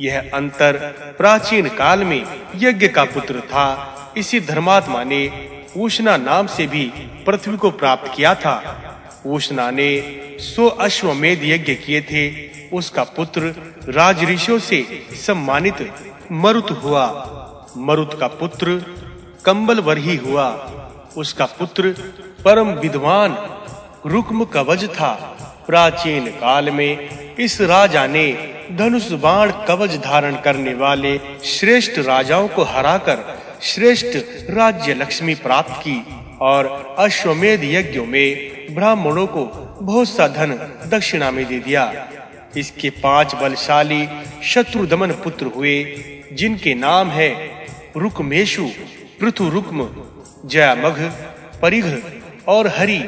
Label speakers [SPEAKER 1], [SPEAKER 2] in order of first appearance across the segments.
[SPEAKER 1] यह अंतर प्राचीन काल में यज्ञ का पुत्र था। इसी धर्मात्मा ने उष्णा नाम से भी पृथ्वी को प्राप्त किया था। उष्णा ने सो अश्वमेध यज्ञ किए थे। उसका पुत्र राज ऋषियों से सम्मानित मरुत हुआ। मरुत का पुत्र कंबल ही हुआ। उसका पुत्र परम विद्वान रुक्म कवच था। प्राचीन काल में इस राजा ने धनुष बाण कवच धारण करने वाले श्रेष्ठ राजाओं को हराकर श्रेष्ठ राज्य लक्ष्मी प्राप्त की और अश्वमेध यज्ञों में ब्राह्मणों को बहुत सा धन दक्षिणा में दे दिया। इसके पाँच बलशाली शत्रु दमन पुत्र हुए, जिनके नाम है रुकमेशु पृथु रुक्म जयमघ, परिघ और हरि।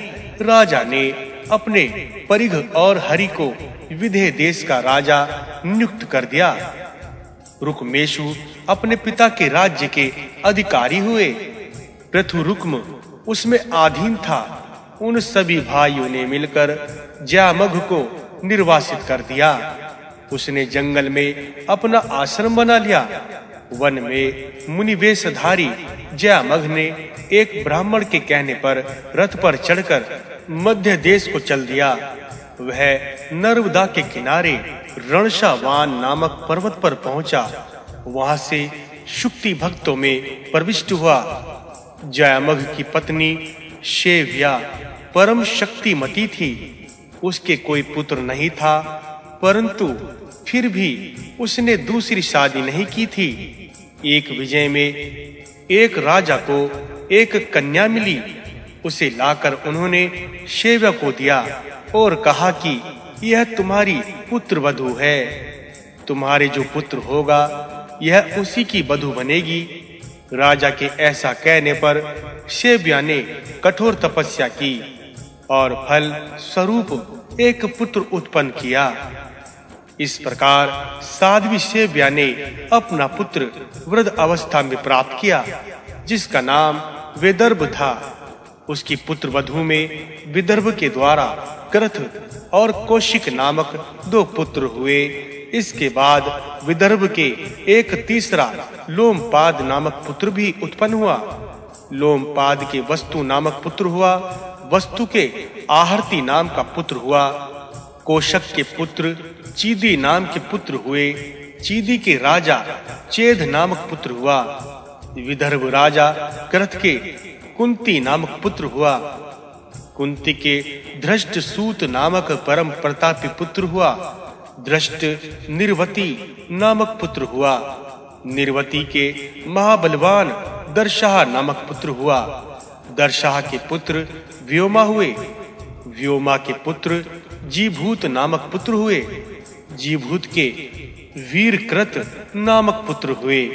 [SPEAKER 1] राजा ने अपने परिघ और हरि को विधे देश का राजा नियुक्त कर दिया। रुकमेशु अपने पिता के राज्य के अधिकारी हुए। पृथु रुक्म उसमें अधीन था। उन सभी भाइयों ने मिलकर जयामघ को निर्वासित कर दिया। उसने जंगल में अपना आश्रम बना लिया। वन में मुनि वेशधारी जयामघ ने एक ब्राह्मण के कहने पर रथ पर चढ़कर मध्य देश को चल दिया। वह नर्मदा के किनारे रणशावान नामक पर्वत पर पहुँचा। वहाँ से शुक्ति भक्तों में प्रविष्ट हुआ। जयमघ की पत्नी शेव्या परम शक्तिमती थी। उसके कोई पुत्र नहीं था, परंतु फिर भी उसने दूसरी शादी नहीं की थी। एक विजय में एक राजा को एक कन्या मिली। उसे लाकर उन्होंने शेव्या को दिया और कहा कि यह तुम्हारी पुत्र वधु है। तुम्हारे जो पुत्र होगा, यह उसी की वधु बनेगी। राजा के ऐसा कहने पर शेव्या ने कठोर तपस्या की और फल स्वरूप एक पुत्र उत्पन्न किया। इस प्रकार साध्वी सेव्या ने अपना पुत्र वृद्ध अवस्था में प्राप्त किया, जिसका नाम वेदर्भ था। उसकी पुत्र वधु में विदर्भ के द्वारा कृथ और कौशिक नामक दो पुत्र हुए। इसके बाद विदर्भ के एक तीसरा लोमपाद नामक पुत्र भी उत्पन्न हुआ। लोमपाद के वस्तु नामक पुत्र हुआ, वस्तु के आहर्ति नाम का पुत्र हुआ। कोशक के पुत्र चीदी नाम के पुत्र हुए। चीदी के राजा चेद नामक पुत्र हुआ। विदर्भ राजा कृत के कुंती नामक पुत्र हुआ। कुंती के धृष्ट सूत नामक परम प्रतापी पुत्र हुआ। दृष्ट निर्वती नामक पुत्र हुआ। निर्वती के महाबलवान दर्शाह नामक पुत्र हुआ। दर्शाह के पुत्र व्योमा हुए। व्योमा के पुत्र जीभूत नामक पुत्र हुए। जीभूत के वीरकृत नामक पुत्र हुए।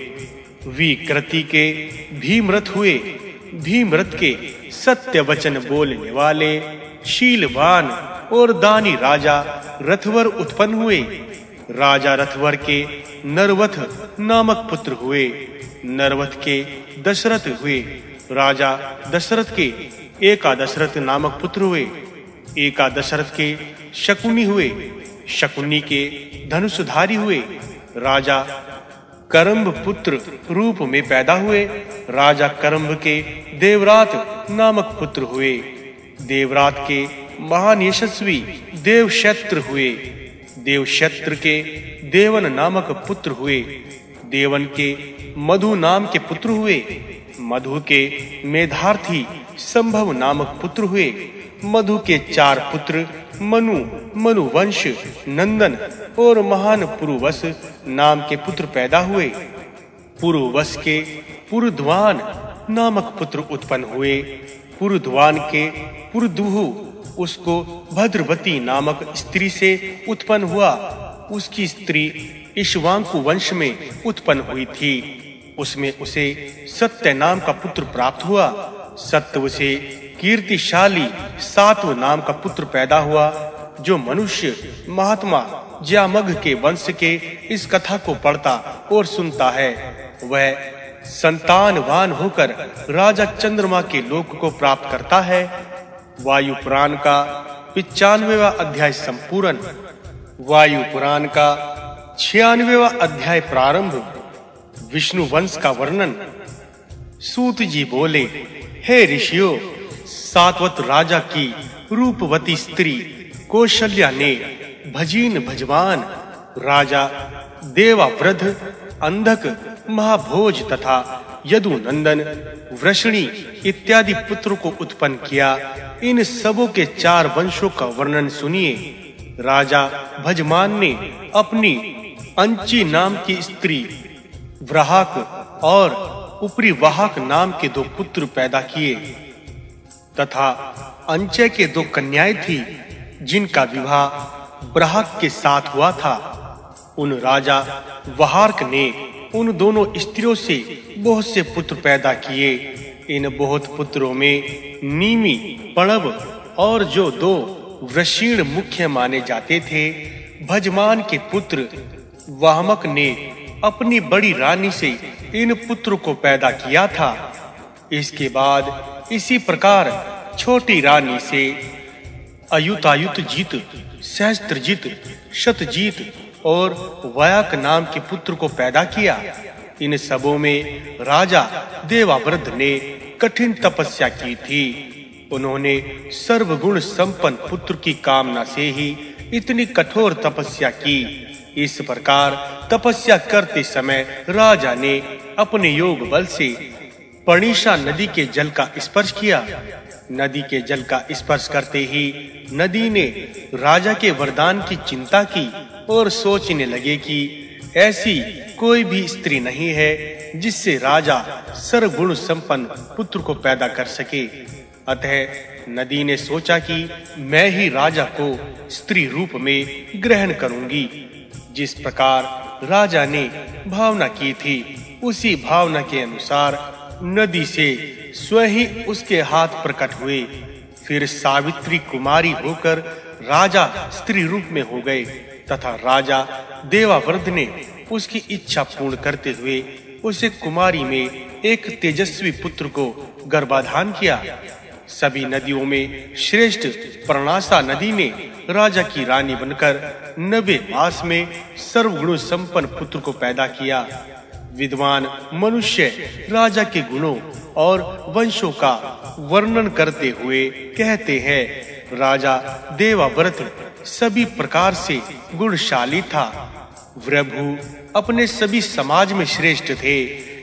[SPEAKER 1] वीकृति के भीमरथ हुए। भीमरथ के सत्य वचन बोलने वाले शीलवान और दानी राजा रथवर उत्पन्न हुए। राजा रथवर के नरवथ नामक पुत्र हुए। नरवथ के दशरथ हुए। राजा दशरथ के एकादशरथ नामक पुत्र हुए। एकादशरथ के शकुनी हुए। शकुनी के धनुषधारी हुए। राजा करम्ब पुत्र रूप में पैदा हुए। राजा करम्ब के देवरात नामक पुत्र हुए। देवरात के महान यशस्वी देवशत्र हुए। देवशत्र के देवन नामक पुत्र हुए। देवन के मधु नाम के पुत्र हुए। मधु के मेधार्थी संभव नामक पुत्र हुए। मधु के चार पुत्र मनु मनु वंश नंदन और महान पुरुवस नाम के पुत्र पैदा हुए। पुरुवस के पुरुद्वान नामक पुत्र उत्पन्न हुए। पुरुद्वान के पुरुदुहु, उसको भद्रवती नामक स्त्री से उत्पन्न हुआ। उसकी स्त्री ईश्वांकु वंश में उत्पन्न हुई थी। उसमें उसे सत्य नाम का पुत्र प्राप्त हुआ। सत्य से कीर्तिशाली सातव नाम का पुत्र पैदा हुआ, जो मनुष्य, महात्मा, ज्यामघ के वंश के इस कथा को पढ़ता और सुनता है। वह संतानवान होकर राजा चंद्रमा के लोक को प्राप्त करता है। वायु पुराण का 95वां अध्याय संपूर्ण। वायु पुराण का छियानवेवा अध्याय प्रारंभ। विष्णु वंश का वर्णन। सूत जी बोले, हे ऋषियों सातवत राजा की रूपवती स्त्री कौशल्या ने भजीन भजवान, राजा देवावृध अंधक, महाभोज तथा यदुनंदन, वृषणी इत्यादि पुत्रों को उत्पन्न किया। इन सबों के चार वंशों का वर्णन सुनिए। राजा भजमान ने अपनी अंची नाम की स्त्री व्राहक और उपरी वाहक नाम के दो पुत्र पैदा किए। तथा अंचय के दो कन्याएँ थी, जिनका विवाह ब्राहक के साथ हुआ था। उन राजा वहार्क ने उन दोनों स्त्रियों से बहुत से पुत्र पैदा किए। इन बहुत पुत्रों में नीमी पणव और जो दो वृषीण मुख्य माने जाते थे, भजमान के पुत्र वाहमक ने अपनी बड़ी रानी से इन पुत्र को पैदा किया था। इसके बाद इसी प्रकार छोटी रानी से अयुतायुत जीत सहस्त्रजीत शतजीत और वयाक नाम के पुत्र को पैदा किया। इन सबों में राजा देवावृद्ध ने कठिन तपस्या की थी। उन्होंने सर्वगुण संपन्न पुत्र की कामना से ही इतनी कठोर तपस्या की। इस प्रकार तपस्या करते समय राजा ने अपने योग बल से पणिशा नदी के जल का स्पर्श किया। नदी के जल का स्पर्श करते ही नदी ने राजा के वरदान की चिंता की और सोचने लगे कि ऐसी कोई भी स्त्री नहीं है जिससे राजा सर्वगुण संपन्न पुत्र को पैदा कर सके। अतः नदी ने सोचा कि मैं ही राजा को स्त्री रूप में ग्रहण करूँगी। जिस प्रकार राजा ने भावना की थी, उसी भावना के अनुसार नदी से स्वयं ही उसके हाथ प्रकट हुए। फिर सावित्री कुमारी होकर राजा स्त्री रूप में हो गए तथा राजा देवाव्रत ने उसकी इच्छा पूर्ण करते हुए उसे कुमारी में एक तेजस्वी पुत्र को गर्भाधान किया। सभी नदियों में श्रेष्ठ प्रणासा नदी ने राजा की रानी बनकर नबे मास में सर्वगुण संपन्न पुत्र को पैदा किया। विद्वान मनुष्य, राजा के गुणों और वंशों का वर्णन करते हुए कहते हैं, राजा देवाव्रत सभी प्रकार से गुणशाली था। प्रभु अपने सभी समाज में श्रेष्ठ थे।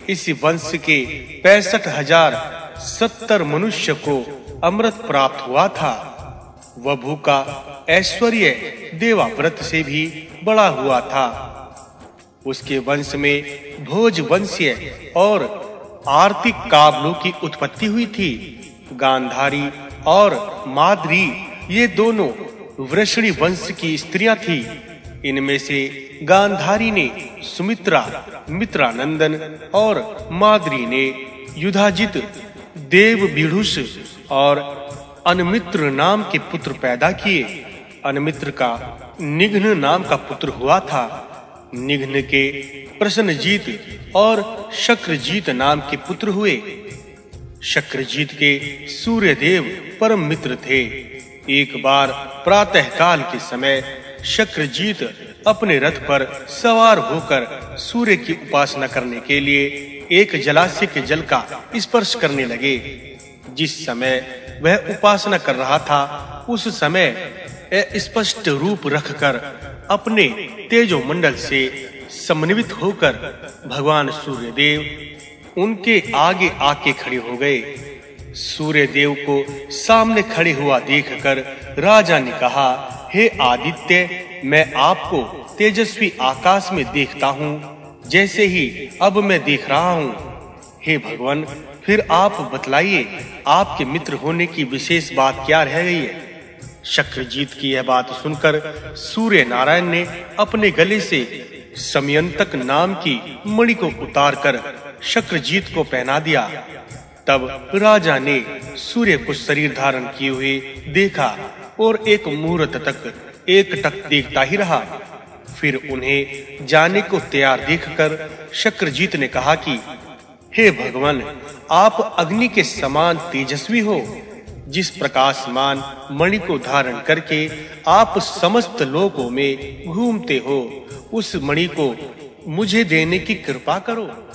[SPEAKER 1] इस वंश के पैंसठ हज़ार सत्तर मनुष्य को अमृत प्राप्त हुआ था। वभु का ऐश्वर्य देवाव्रत से भी बड़ा हुआ था। उसके वंश में भोज वंशीय और आर्थिक काबलों की उत्पत्ति हुई थी। गांधारी और माद्री, ये दोनों वृषणी वंश की स्त्रियाँ थी। इनमें से गांधारी ने सुमित्रा, मित्रानंदन और माद्री ने युधाजित देव बिढ़ुष और अनमित्र नाम के पुत्र पैदा किए। अनमित्र का निघ्न नाम का पुत्र हुआ था। निघ्न के प्रसन्नजीत और शक्रजीत नाम के पुत्र हुए। शक्रजीत के सूर्यदेव परम मित्र थे। एक बार प्रातः काल के समय शक्रजीत अपने रथ पर सवार होकर सूर्य की उपासना करने के लिए एक जलाशय के जल का स्पर्श करने लगे। जिस समय वह उपासना कर रहा था, उस समय स्पष्ट रूप रखकर अपने तेजो मंडल से समन्वित होकर भगवान सूर्य देव उनके आगे आके खड़े हो गए। सूर्य देव को सामने खड़े हुआ देखकर राजा ने कहा, हे आदित्य, मैं आपको तेजस्वी आकाश में देखता हूँ। जैसे ही अब मैं देख रहा हूँ। हे भगवान, फिर आप बतलाइए, आपके मित्र होने की विशेष बात क्या रह गई है? शक्रजीत की यह बात सुनकर सूर्य नारायण ने अपने गले से समयंतक नाम की मणि को उतारकर शक्रजीत को पहना दिया। तब राजा ने सूर्य को शरीर धारण किए हुए देखा और एक मुहूर्त तक एक टक देखता ही रहा। फिर उन्हें जाने को तैयार देखकर शक्रजीत ने कहा कि, हे भगवान, आप अग्नि के समान तेजस्वी हो। जिस प्रकाशमान मणि को धारण करके आप समस्त लोगों में घूमते हो, उस मणि को मुझे देने की कृपा करो।